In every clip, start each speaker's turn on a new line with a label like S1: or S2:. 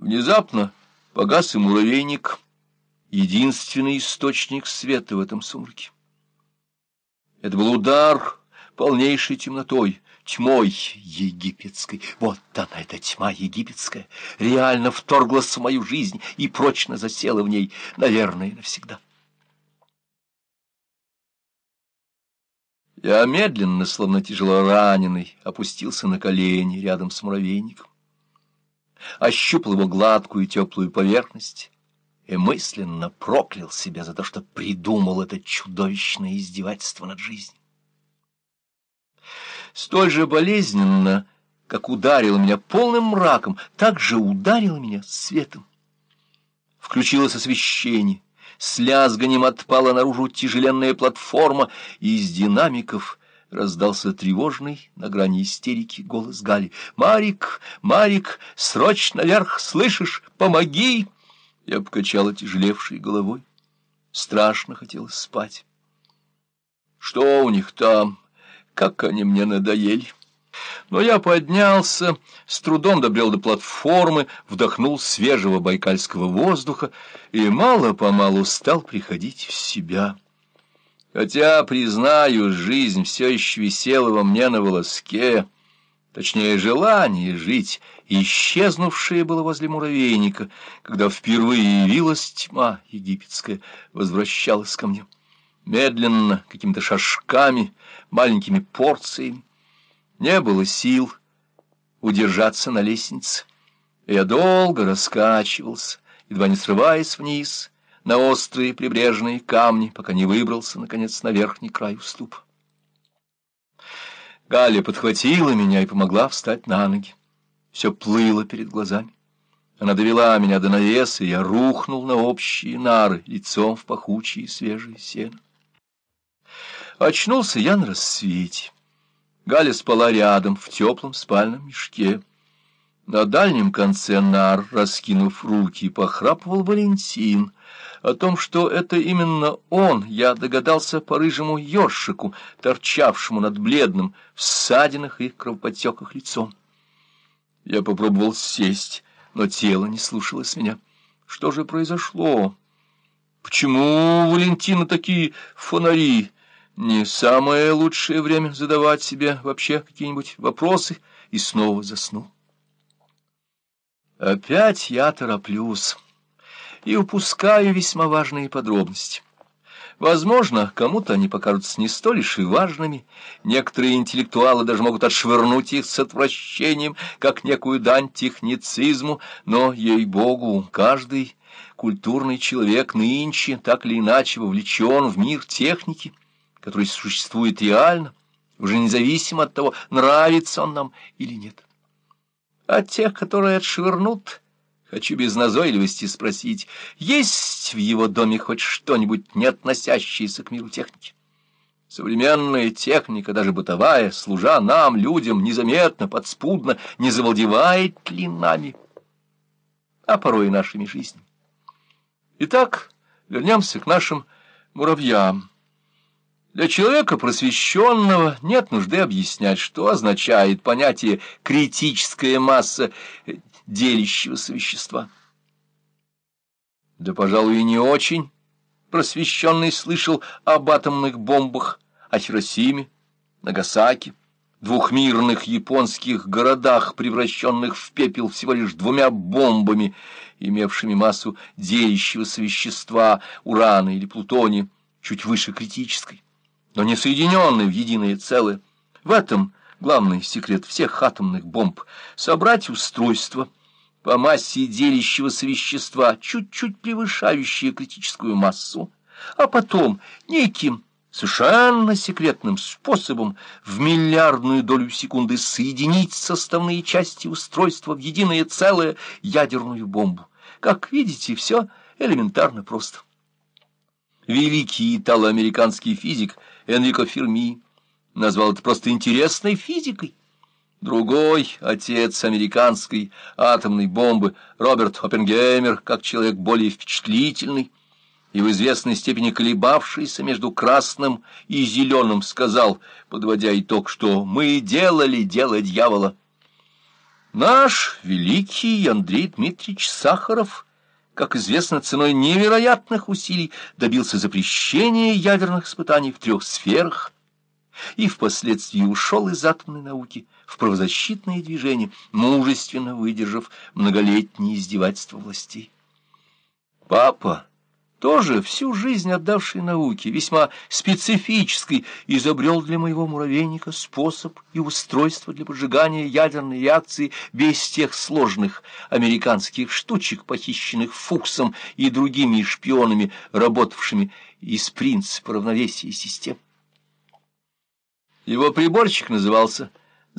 S1: Внезапно погас и муравейник, единственный источник света в этом сумраке. Это был удар полнейшей темнотой, тьмой египетской. Вот она, эта тьма египетская, реально вторглась в мою жизнь и прочно засела в ней, наверное, навсегда. Я медленно, словно тяжело раненый, опустился на колени рядом с муравейником, ощупал его гладкую и теплую поверхность и мысленно проклял себя за то, что придумал это чудовищное издевательство над жизнью. Столь же болезненно, как ударило меня полным мраком, так же ударило меня светом. Включилось освещение, с лязганием отпала наружу тяжеленная платформа, и из динамиков раздался тревожный на грани истерики голос Гали. «Марик! Марик! Срочно наверх! Слышишь? Помоги!» Я покачала тяжелевшей головой. Страшно хотелось спать. «Что у них там? Как они мне надоели!» Но я поднялся, с трудом добрел до платформы, вдохнул свежего байкальского воздуха и мало-помалу стал приходить в себя. Хотя, признаю, жизнь все еще висела во мне на волоске, точнее, желание жить, исчезнувшее было возле муравейника, когда впервые явилась тьма египетская, возвращалась ко мне. Медленно, какими-то шажками, маленькими порциями, не было сил удержаться на лестнице. Я долго раскачивался, едва не срываясь вниз, на острые прибрежные камни, пока не выбрался, наконец, на верхний край уступа. Галя подхватила меня и помогла встать на ноги. Все плыло перед глазами. Она довела меня до навеса, и я рухнул на общие нары, лицом в пахучие свежие сено. Очнулся я на рассвете. Галя спала рядом, в теплом спальном мешке. На дальнем конце нар, раскинув руки, похрапывал Валентин. О том, что это именно он, я догадался по рыжему ёршику, торчавшему над бледным, в ссадинах и кровоподтеках лицом. Я попробовал сесть, но тело не слушалось меня. Что же произошло? Почему у Валентина такие фонари? Не самое лучшее время задавать себе вообще какие-нибудь вопросы, и снова заснул. Опять я тороплюсь и упускаю весьма важные подробности. Возможно, кому-то они покажутся не столь лишь и важными, некоторые интеллектуалы даже могут отшвырнуть их с отвращением, как некую дань техницизму, но, ей-богу, каждый культурный человек нынче так или иначе вовлечен в мир техники, который существует реально, уже независимо от того, нравится он нам или нет. А тех, которые отшвырнут, хочу без назойливости спросить, есть в его доме хоть что-нибудь, не относящееся к миру техники? Современная техника, даже бытовая, служа нам, людям, незаметно, подспудно, не завладевает ли нами, а порой и нашими жизнями. Итак, вернемся к нашим муравьям. Для человека просвещенного нет нужды объяснять, что означает понятие «критическая масса делящегося вещества». Да, пожалуй, и не очень просвещенный слышал об атомных бомбах, о Хиросиме, Нагасаки, двух мирных японских городах, превращенных в пепел всего лишь двумя бомбами, имевшими массу делящегося вещества, урана или плутония, чуть выше критической но не соединенные в единое целое. В этом главный секрет всех атомных бомб — собрать устройство по массе делящегося вещества, чуть-чуть превышающее критическую массу, а потом неким совершенно секретным способом в миллиардную долю секунды соединить составные части устройства в единое целое ядерную бомбу. Как видите, все элементарно просто. Великий итало-американский физик — Энрико Ферми назвал это просто интересной физикой. Другой отец американской атомной бомбы, Роберт Оппенгеймер, как человек более впечатлительный и в известной степени колебавшийся между красным и зеленым, сказал, подводя итог, что «мы делали дело дьявола». Наш великий Андрей Дмитриевич Сахаров, как известно, ценой невероятных усилий добился запрещения ядерных испытаний в трех сферах и впоследствии ушел из атомной науки в правозащитные движения, мужественно выдержав многолетние издевательства властей. Папа тоже всю жизнь отдавший науке, весьма специфический, изобрел для моего муравейника способ и устройство для поджигания ядерной реакции без тех сложных американских штучек, похищенных Фуксом и другими шпионами, работавшими из принципа равновесия систем. Его приборчик назывался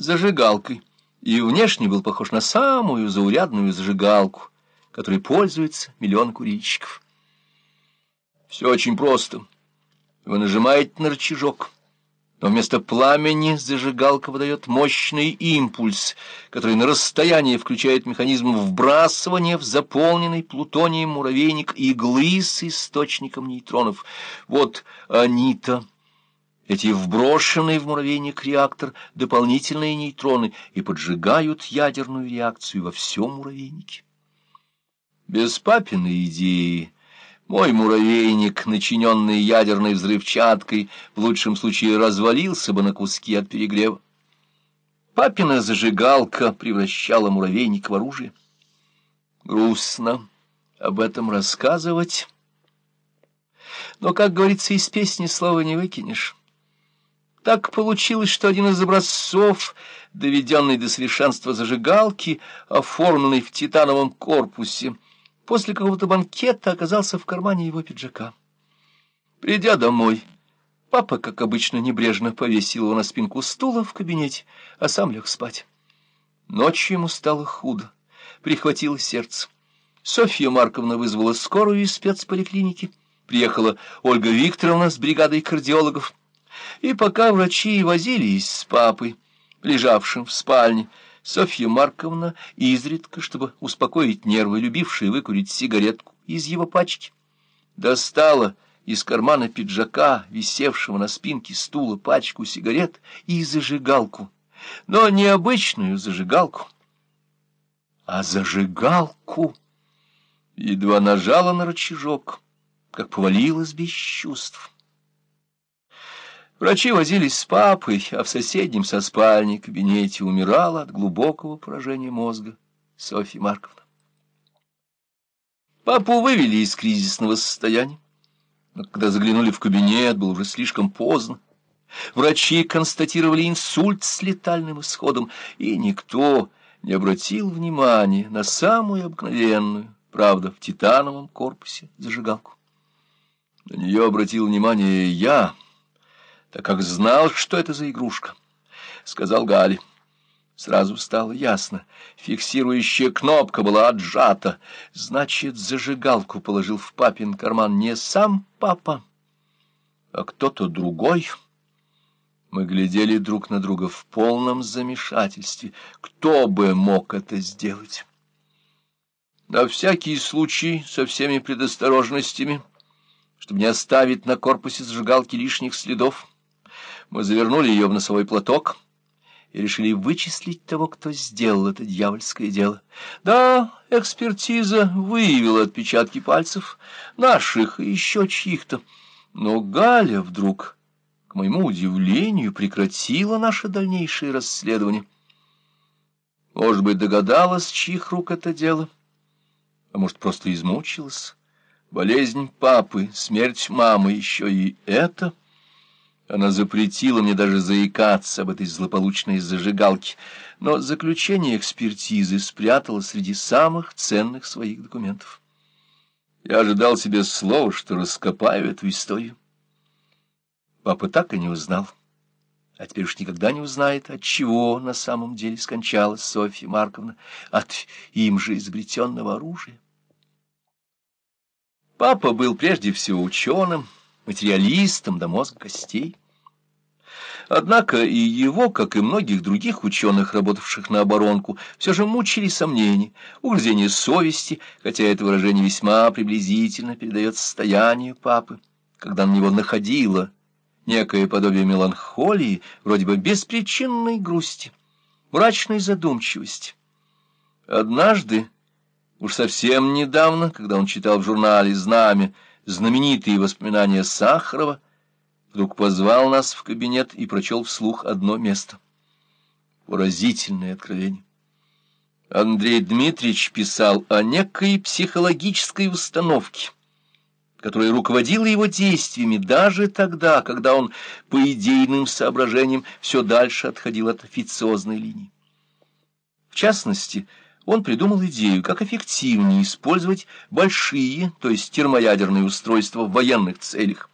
S1: зажигалкой и внешне был похож на самую заурядную зажигалку, которой пользуются миллион курильщиков. Все очень просто. Вы нажимаете на рычажок, но вместо пламени зажигалка выдает мощный импульс, который на расстоянии включает механизм вбрасывания в заполненный плутонием муравейник иглы с источником нейтронов. Вот они-то, эти вброшенные в муравейник реактор дополнительные нейтроны и поджигают ядерную реакцию во всем муравейнике. Без папиной идеи мой муравейник, начиненный ядерной взрывчаткой, в лучшем случае развалился бы на куски от перегрева. Папина зажигалка превращала муравейник в оружие. Грустно об этом рассказывать. Но, как говорится, из песни слова не выкинешь. Так получилось, что один из образцов, доведенный до совершенства зажигалки, оформленный в титановом корпусе, после какого-то банкета оказался в кармане его пиджака. Придя домой, папа, как обычно, небрежно повесил его на спинку стула в кабинете, а сам лег спать. Ночью ему стало худо, прихватило сердце. Софья Марковна вызвала скорую из спецполиклиники. Приехала Ольга Викторовна с бригадой кардиологов. И пока врачи возились с папой, лежавшим в спальне, Софья Марковна изредка, чтобы успокоить нервы, любившие выкурить сигаретку из его пачки, достала из кармана пиджака, висевшего на спинке стула, пачку сигарет и зажигалку, но не обычную зажигалку, а зажигалку. Едва нажала на рычажок, как повалилась без чувств. Врачи возились с папой, а в соседнем со спальней кабинете умирала от глубокого поражения мозга Софья Марковна. Папу вывели из кризисного состояния. Но когда заглянули в кабинет, было уже слишком поздно. Врачи констатировали инсульт с летальным исходом, и никто не обратил внимания на самую обыкновенную, правда, в титановом корпусе зажигалку. На нее обратил внимание я, так как знал, что это за игрушка, — сказал Гали. Сразу стало ясно. Фиксирующая кнопка была отжата. Значит, зажигалку положил в папин карман не сам папа, а кто-то другой. Мы глядели друг на друга в полном замешательстве. Кто бы мог это сделать? На всякий случай, со всеми предосторожностями, чтобы не оставить на корпусе зажигалки лишних следов, мы завернули ее в носовой платок и решили вычислить того, кто сделал это дьявольское дело. Да, экспертиза выявила отпечатки пальцев, наших и еще чьих-то. Но Галя вдруг, к моему удивлению, прекратила наше дальнейшее расследование. Может быть, догадалась, чьих рук это дело, а может, просто измучилась. Болезнь папы, смерть мамы, еще и это — она запретила мне даже заикаться об этой злополучной зажигалке, но заключение экспертизы спрятала среди самых ценных своих документов. Я ожидал себе слова, что раскопаю эту историю. Папа так и не узнал, а теперь уж никогда не узнает, от чего на самом деле скончалась Софья Марковна, от им же изобретенного оружия. Папа был прежде всего ученым, материалистом до мозга костей. Однако и его, как и многих других ученых, работавших на оборонку, все же мучили сомнения, угрызение совести, хотя это выражение весьма приблизительно передает состояние папы, когда на него находило некое подобие меланхолии, вроде бы беспричинной грусти, мрачной задумчивости, Однажды, уж совсем недавно, когда он читал в журнале «Знамя» знаменитые воспоминания Сахарова, вдруг позвал нас в кабинет и прочел вслух одно место. Поразительное откровение. Андрей Дмитриевич писал о некой психологической установке, которая руководила его действиями даже тогда, когда он по идейным соображениям все дальше отходил от официозной линии. В частности, он придумал идею, как эффективнее использовать большие, то есть термоядерные устройства в военных целях,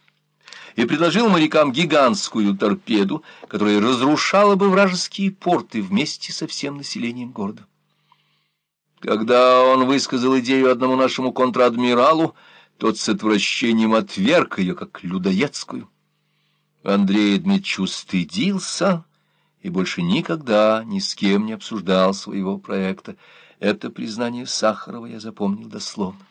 S1: и предложил морякам гигантскую торпеду, которая разрушала бы вражеские порты вместе со всем населением города. Когда он высказал идею одному нашему контр-адмиралу, тот с отвращением отверг ее, как людоедскую. Андрей Дмитриевич устыдился и больше никогда ни с кем не обсуждал своего проекта. Это признание Сахарова я запомнил дословно.